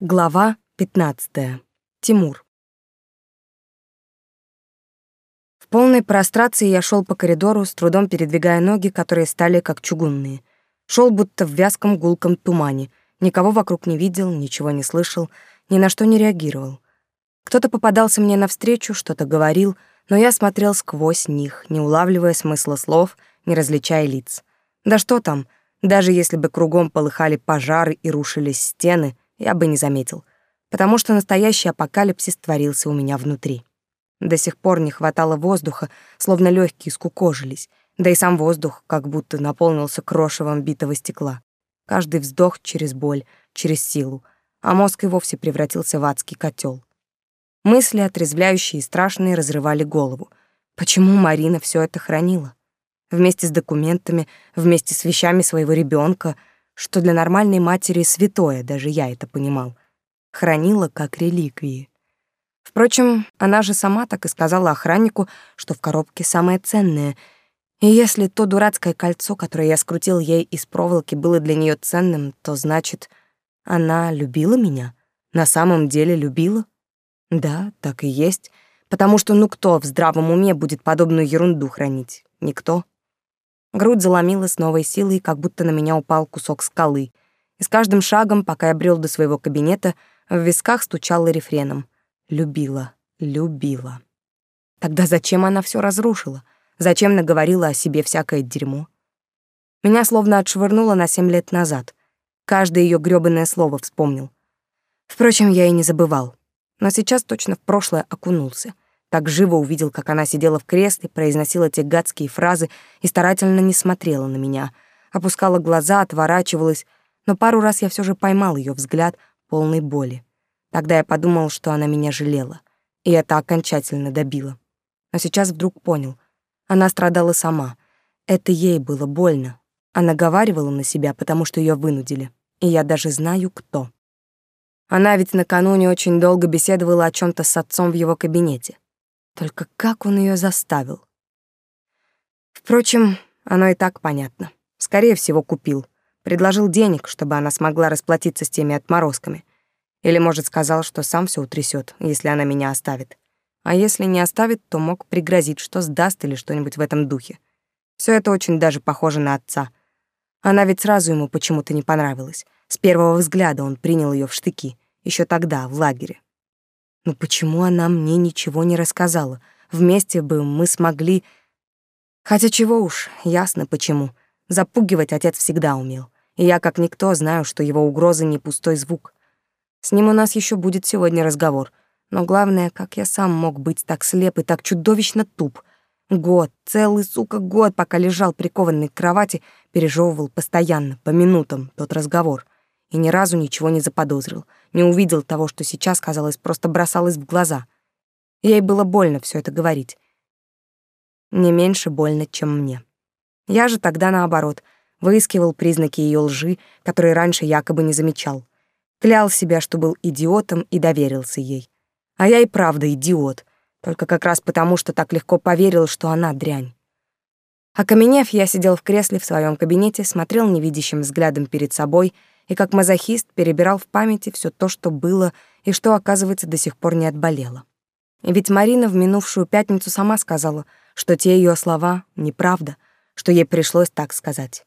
Глава 15. Тимур. В полной прострации я шел по коридору, с трудом передвигая ноги, которые стали как чугунные. Шел будто в вязком гулком тумане, никого вокруг не видел, ничего не слышал, ни на что не реагировал. Кто-то попадался мне навстречу, что-то говорил, но я смотрел сквозь них, не улавливая смысла слов, не различая лиц. Да что там, даже если бы кругом полыхали пожары и рушились стены — я бы не заметил, потому что настоящий апокалипсис творился у меня внутри. До сих пор не хватало воздуха, словно легкие скукожились, да и сам воздух как будто наполнился крошевом битого стекла. Каждый вздох через боль, через силу, а мозг и вовсе превратился в адский котел. Мысли, отрезвляющие и страшные, разрывали голову. Почему Марина все это хранила? Вместе с документами, вместе с вещами своего ребенка — что для нормальной матери святое, даже я это понимал. Хранила как реликвии. Впрочем, она же сама так и сказала охраннику, что в коробке самое ценное. И если то дурацкое кольцо, которое я скрутил ей из проволоки, было для нее ценным, то значит, она любила меня? На самом деле любила? Да, так и есть. Потому что ну кто в здравом уме будет подобную ерунду хранить? Никто. Грудь заломила с новой силой, как будто на меня упал кусок скалы. И с каждым шагом, пока я брел до своего кабинета, в висках стучало рефреном. Любила, любила. Тогда зачем она все разрушила? Зачем наговорила о себе всякое дерьмо? Меня словно отшвырнуло на семь лет назад. Каждое ее грёбаное слово вспомнил. Впрочем, я и не забывал. Но сейчас точно в прошлое окунулся — так живо увидел, как она сидела в кресле, произносила те гадские фразы и старательно не смотрела на меня. Опускала глаза, отворачивалась, но пару раз я все же поймал ее взгляд, полный боли. Тогда я подумал, что она меня жалела, и это окончательно добило. Но сейчас вдруг понял. Она страдала сама. Это ей было больно. Она говаривала на себя, потому что ее вынудили. И я даже знаю, кто. Она ведь накануне очень долго беседовала о чем то с отцом в его кабинете. Только как он ее заставил? Впрочем, оно и так понятно. Скорее всего, купил. Предложил денег, чтобы она смогла расплатиться с теми отморозками. Или, может, сказал, что сам все утрясет, если она меня оставит. А если не оставит, то мог пригрозить, что сдаст или что-нибудь в этом духе. Все это очень даже похоже на отца. Она ведь сразу ему почему-то не понравилась. С первого взгляда он принял ее в штыки, еще тогда, в лагере. Но почему она мне ничего не рассказала? Вместе бы мы смогли... Хотя чего уж, ясно почему. Запугивать отец всегда умел. И я, как никто, знаю, что его угрозы не пустой звук. С ним у нас еще будет сегодня разговор. Но главное, как я сам мог быть так слеп и так чудовищно туп. Год, целый, сука, год, пока лежал прикованный к кровати, пережевывал постоянно, по минутам, тот разговор. И ни разу ничего не заподозрил не увидел того, что сейчас, казалось, просто бросалось в глаза. Ей было больно все это говорить. Не меньше больно, чем мне. Я же тогда, наоборот, выискивал признаки ее лжи, которые раньше якобы не замечал. Клял себя, что был идиотом и доверился ей. А я и правда идиот, только как раз потому, что так легко поверил, что она дрянь. Окаменев, я сидел в кресле в своем кабинете, смотрел невидящим взглядом перед собой — и как мазохист перебирал в памяти все то, что было и что, оказывается, до сих пор не отболело. Ведь Марина в минувшую пятницу сама сказала, что те ее слова — неправда, что ей пришлось так сказать.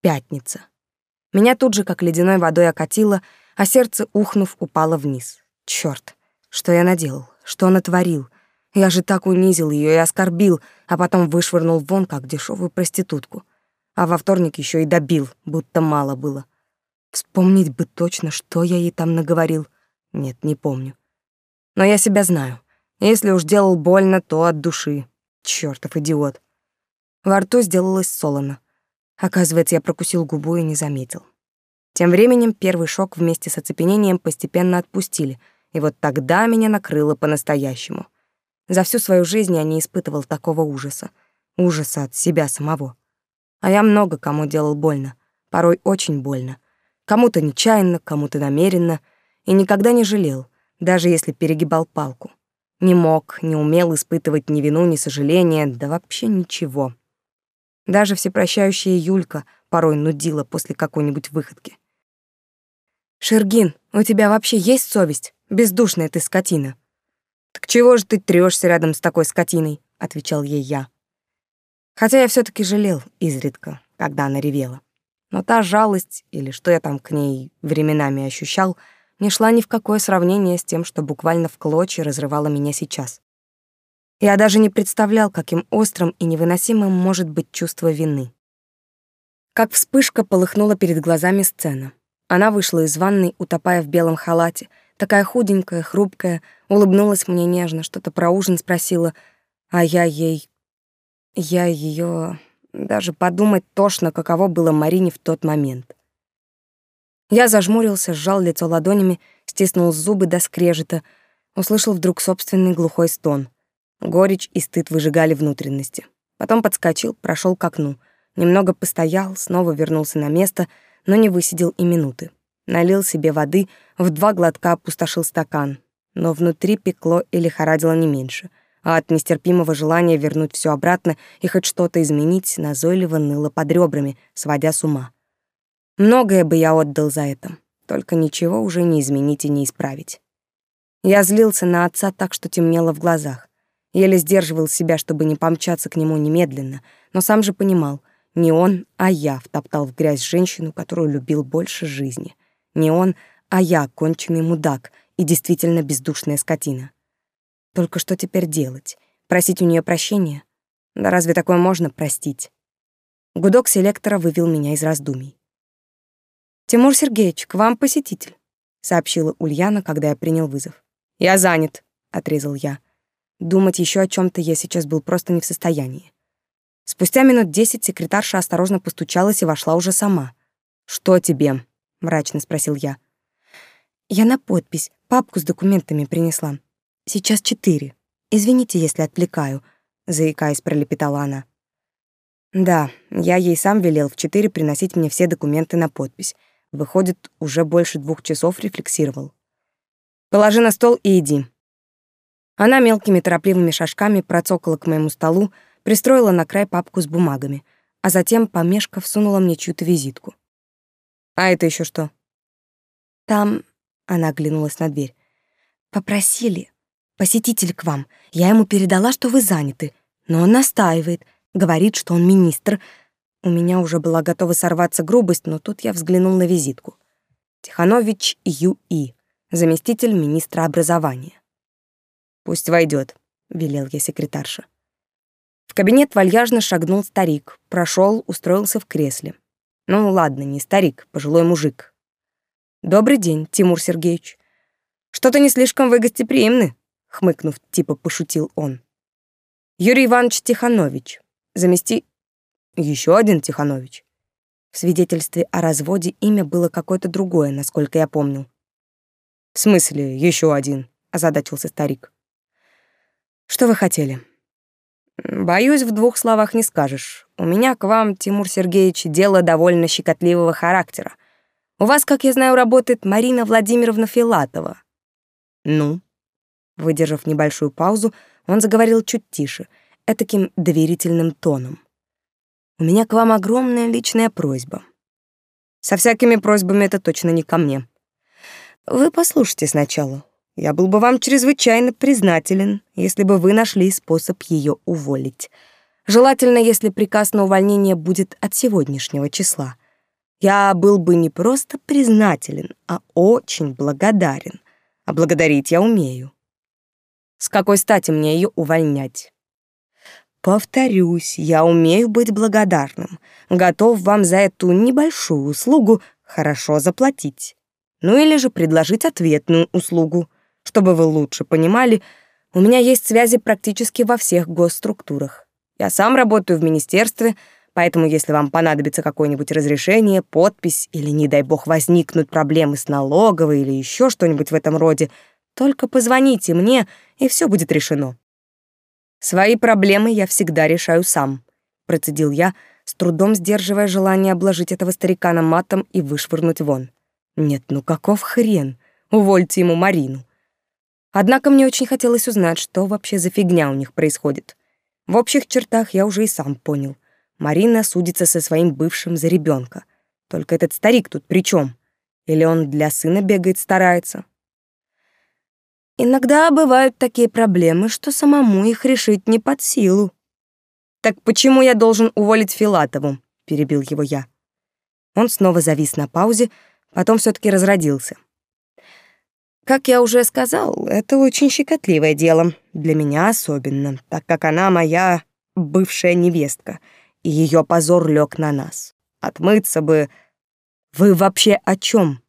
Пятница. Меня тут же как ледяной водой окатило, а сердце, ухнув, упало вниз. Черт, что я наделал, что натворил. Я же так унизил ее и оскорбил, а потом вышвырнул вон, как дешевую проститутку. А во вторник еще и добил, будто мало было. Вспомнить бы точно, что я ей там наговорил. Нет, не помню. Но я себя знаю. Если уж делал больно, то от души. Чёртов идиот. Во рту сделалось солоно. Оказывается, я прокусил губу и не заметил. Тем временем первый шок вместе с оцепенением постепенно отпустили, и вот тогда меня накрыло по-настоящему. За всю свою жизнь я не испытывал такого ужаса. Ужаса от себя самого. А я много кому делал больно, порой очень больно. Кому-то нечаянно, кому-то намеренно, и никогда не жалел, даже если перегибал палку. Не мог, не умел испытывать ни вину, ни сожаления, да вообще ничего. Даже всепрощающая Юлька порой нудила после какой-нибудь выходки. «Шергин, у тебя вообще есть совесть? Бездушная ты скотина». «Так чего же ты трёшься рядом с такой скотиной?» — отвечал ей я. Хотя я все таки жалел изредка, когда она ревела. Но та жалость, или что я там к ней временами ощущал, не шла ни в какое сравнение с тем, что буквально в клочья разрывало меня сейчас. Я даже не представлял, каким острым и невыносимым может быть чувство вины. Как вспышка полыхнула перед глазами сцена. Она вышла из ванной, утопая в белом халате, такая худенькая, хрупкая, улыбнулась мне нежно, что-то про ужин спросила, а я ей я ее даже подумать тошно, каково было Марине в тот момент. Я зажмурился, сжал лицо ладонями, стиснул зубы до скрежета, услышал вдруг собственный глухой стон. Горечь и стыд выжигали внутренности. Потом подскочил, прошел к окну. Немного постоял, снова вернулся на место, но не высидел и минуты. Налил себе воды, в два глотка опустошил стакан. Но внутри пекло и лихорадило не меньше — а от нестерпимого желания вернуть все обратно и хоть что-то изменить назойливо ныло под ребрами, сводя с ума. Многое бы я отдал за это, только ничего уже не изменить и не исправить. Я злился на отца так, что темнело в глазах. Еле сдерживал себя, чтобы не помчаться к нему немедленно, но сам же понимал, не он, а я втоптал в грязь женщину, которую любил больше жизни. Не он, а я, конченый мудак и действительно бездушная скотина. Только что теперь делать? Просить у нее прощения? Да разве такое можно простить? Гудок селектора вывел меня из раздумий. «Тимур Сергеевич, к вам посетитель», — сообщила Ульяна, когда я принял вызов. «Я занят», — отрезал я. Думать еще о чем то я сейчас был просто не в состоянии. Спустя минут десять секретарша осторожно постучалась и вошла уже сама. «Что тебе?» — мрачно спросил я. «Я на подпись, папку с документами принесла. Сейчас четыре. Извините, если отвлекаю, заикаясь, пролепетала она. Да, я ей сам велел в четыре приносить мне все документы на подпись. Выходит, уже больше двух часов рефлексировал. Положи на стол и иди. Она мелкими торопливыми шажками процокала к моему столу, пристроила на край папку с бумагами, а затем, помешков, сунула мне чью-то визитку. «А это еще что?» «Там...» — она оглянулась на дверь. «Попросили, Посетитель к вам. Я ему передала, что вы заняты. Но он настаивает, говорит, что он министр. У меня уже была готова сорваться грубость, но тут я взглянул на визитку. Тиханович Ю.И., заместитель министра образования. «Пусть войдет, велел я секретарше. В кабинет вальяжно шагнул старик, прошел, устроился в кресле. Ну ладно, не старик, пожилой мужик. «Добрый день, Тимур Сергеевич. Что-то не слишком вы гостеприимны», хмыкнув, типа пошутил он. Юрий Иванович Тиханович. Замести еще один Тиханович. В свидетельстве о разводе имя было какое-то другое, насколько я помню. В смысле, еще один, озадачился старик. Что вы хотели? Боюсь, в двух словах не скажешь. У меня к вам, Тимур Сергеевич, дело довольно щекотливого характера. У вас, как я знаю, работает Марина Владимировна Филатова. Ну, Выдержав небольшую паузу, он заговорил чуть тише, этаким доверительным тоном. «У меня к вам огромная личная просьба. Со всякими просьбами это точно не ко мне. Вы послушайте сначала. Я был бы вам чрезвычайно признателен, если бы вы нашли способ ее уволить. Желательно, если приказ на увольнение будет от сегодняшнего числа. Я был бы не просто признателен, а очень благодарен. А благодарить я умею. С какой стати мне ее увольнять? Повторюсь, я умею быть благодарным, готов вам за эту небольшую услугу хорошо заплатить. Ну или же предложить ответную услугу. Чтобы вы лучше понимали, у меня есть связи практически во всех госструктурах. Я сам работаю в министерстве, поэтому если вам понадобится какое-нибудь разрешение, подпись или, не дай бог, возникнут проблемы с налоговой или еще что-нибудь в этом роде — только позвоните мне, и все будет решено. Свои проблемы я всегда решаю сам, процедил я, с трудом сдерживая желание обложить этого старикана матом и вышвырнуть вон. Нет, ну каков хрен? Увольте ему Марину. Однако мне очень хотелось узнать, что вообще за фигня у них происходит. В общих чертах я уже и сам понял. Марина судится со своим бывшим за ребенка. Только этот старик тут при чем? Или он для сына бегает, старается? Иногда бывают такие проблемы, что самому их решить не под силу. «Так почему я должен уволить Филатову?» — перебил его я. Он снова завис на паузе, потом все таки разродился. Как я уже сказал, это очень щекотливое дело, для меня особенно, так как она моя бывшая невестка, и ее позор лег на нас. Отмыться бы... Вы вообще о чем?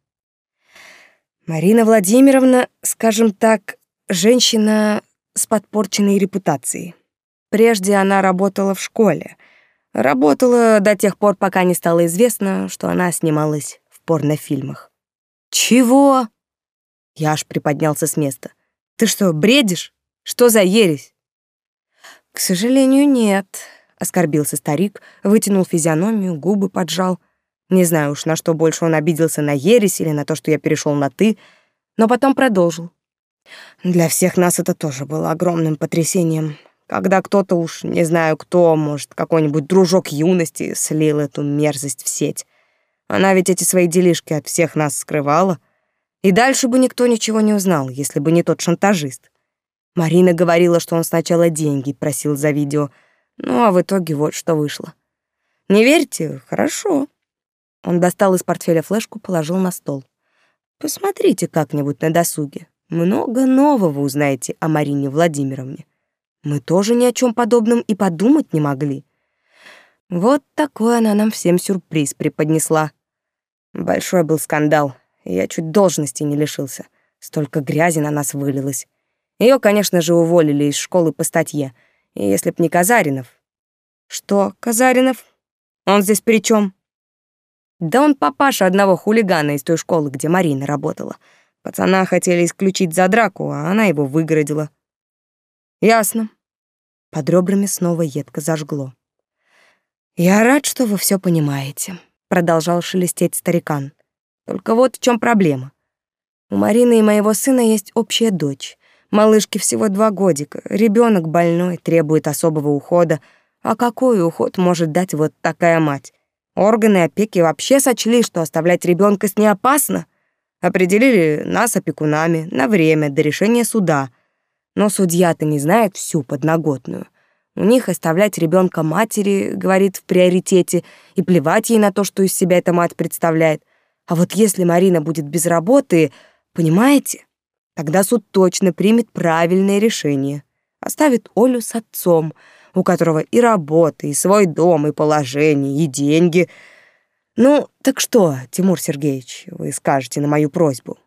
Марина Владимировна, скажем так, женщина с подпорченной репутацией. Прежде она работала в школе. Работала до тех пор, пока не стало известно, что она снималась в порнофильмах. «Чего?» Я аж приподнялся с места. «Ты что, бредишь? Что за ересь?» «К сожалению, нет», — оскорбился старик, вытянул физиономию, губы поджал. Не знаю уж, на что больше он обиделся, на ересь или на то, что я перешел на «ты», но потом продолжил. Для всех нас это тоже было огромным потрясением, когда кто-то уж, не знаю кто, может, какой-нибудь дружок юности слил эту мерзость в сеть. Она ведь эти свои делишки от всех нас скрывала — и дальше бы никто ничего не узнал, если бы не тот шантажист. Марина говорила, что он сначала деньги просил за видео, ну а в итоге вот что вышло. Не верите? Хорошо. Он достал из портфеля флешку, положил на стол. Посмотрите как-нибудь на досуге. Много нового узнаете о Марине Владимировне. Мы тоже ни о чем подобном и подумать не могли. Вот такой она нам всем сюрприз преподнесла. Большой был скандал, я чуть должности не лишился. Столько грязи на нас вылилось. Ее, конечно же, уволили из школы по статье. И если б не Казаринов... Что, Казаринов? Он здесь при чем? Да он папаша одного хулигана из той школы, где Марина работала. Пацана хотели исключить за драку, а она его выгородила. Ясно. Под ребрами снова едко зажгло. «Я рад, что вы все понимаете», — продолжал шелестеть старикан. Только вот в чем проблема. У Марины и моего сына есть общая дочь. Малышке всего два годика. Ребенок больной, требует особого ухода. А какой уход может дать вот такая мать? Органы опеки вообще сочли, что оставлять ребенка с ней опасно. Определили нас опекунами на время до решения суда. Но судья-то не знает всю подноготную. У них оставлять ребенка матери, говорит, в приоритете, и плевать ей на то, что из себя эта мать представляет — а вот если Марина будет без работы, понимаете, тогда суд точно примет правильное решение. Оставит Олю с отцом, у которого и работа, и свой дом, и положение, и деньги. Ну, так что, Тимур Сергеевич, вы скажете на мою просьбу?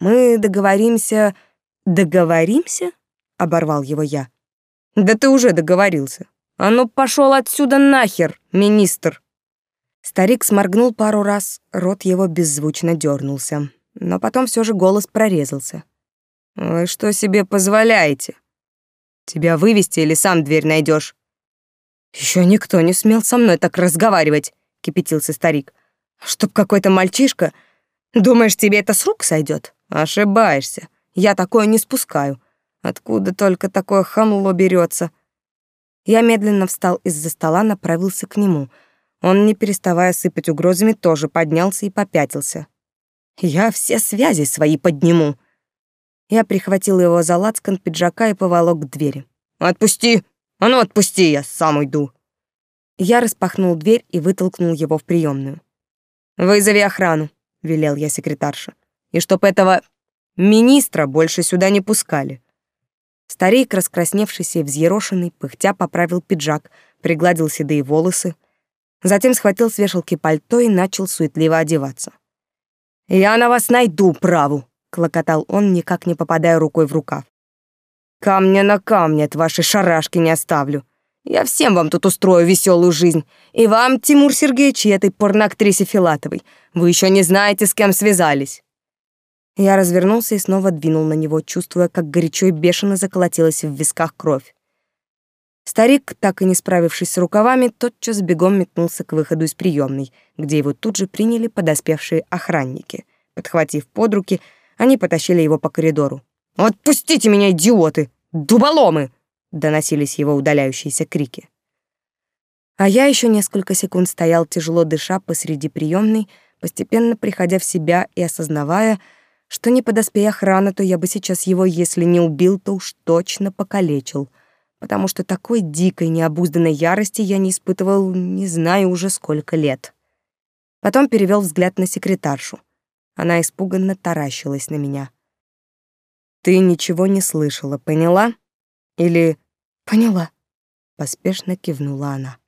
Мы договоримся... Договоримся? Оборвал его я. Да ты уже договорился. А ну пошел отсюда нахер, министр. Старик сморгнул пару раз, рот его беззвучно дернулся, но потом все же голос прорезался. «Вы что себе позволяете? Тебя вывести или сам дверь найдешь? Еще никто не смел со мной так разговаривать», — кипятился старик. «Чтоб какой-то мальчишка... Думаешь, тебе это с рук сойдет? Ошибаешься. Я такое не спускаю. Откуда только такое хамло берется? Я медленно встал из-за стола, направился к нему — он, не переставая сыпать угрозами, тоже поднялся и попятился. «Я все связи свои подниму!» Я прихватил его за лацкан пиджака и поволок к двери. «Отпусти! А ну отпусти, я сам уйду!» Я распахнул дверь и вытолкнул его в приемную. «Вызови охрану», — велел я секретарше. «И чтоб этого министра больше сюда не пускали». Старик, раскрасневшийся и взъерошенный, пыхтя поправил пиджак, пригладил седые волосы, Затем схватил с вешалки пальто и начал суетливо одеваться. «Я на вас найду праву!» — клокотал он, никак не попадая рукой в рукав. «Камня на камне от вашей шарашки не оставлю. Я всем вам тут устрою веселую жизнь. И вам, Тимур Сергеевич, и этой порноактрисе Филатовой. Вы еще не знаете, с кем связались». Я развернулся и снова двинул на него, чувствуя, как горячо и бешено заколотилась в висках кровь. Старик, так и не справившись с рукавами, тотчас бегом метнулся к выходу из приемной, где его тут же приняли подоспевшие охранники. Подхватив под руки, они потащили его по коридору. «Отпустите меня, идиоты! Дуболомы!» — доносились его удаляющиеся крики. А я еще несколько секунд стоял, тяжело дыша посреди приемной, постепенно приходя в себя и осознавая, что не подоспей охрана, то я бы сейчас его, если не убил, то уж точно покалечил, потому что такой дикой, необузданной ярости я не испытывал, не знаю уже сколько лет. Потом перевел взгляд на секретаршу. Она испуганно таращилась на меня. «Ты ничего не слышала, поняла? Или...» «Поняла», — поспешно кивнула она.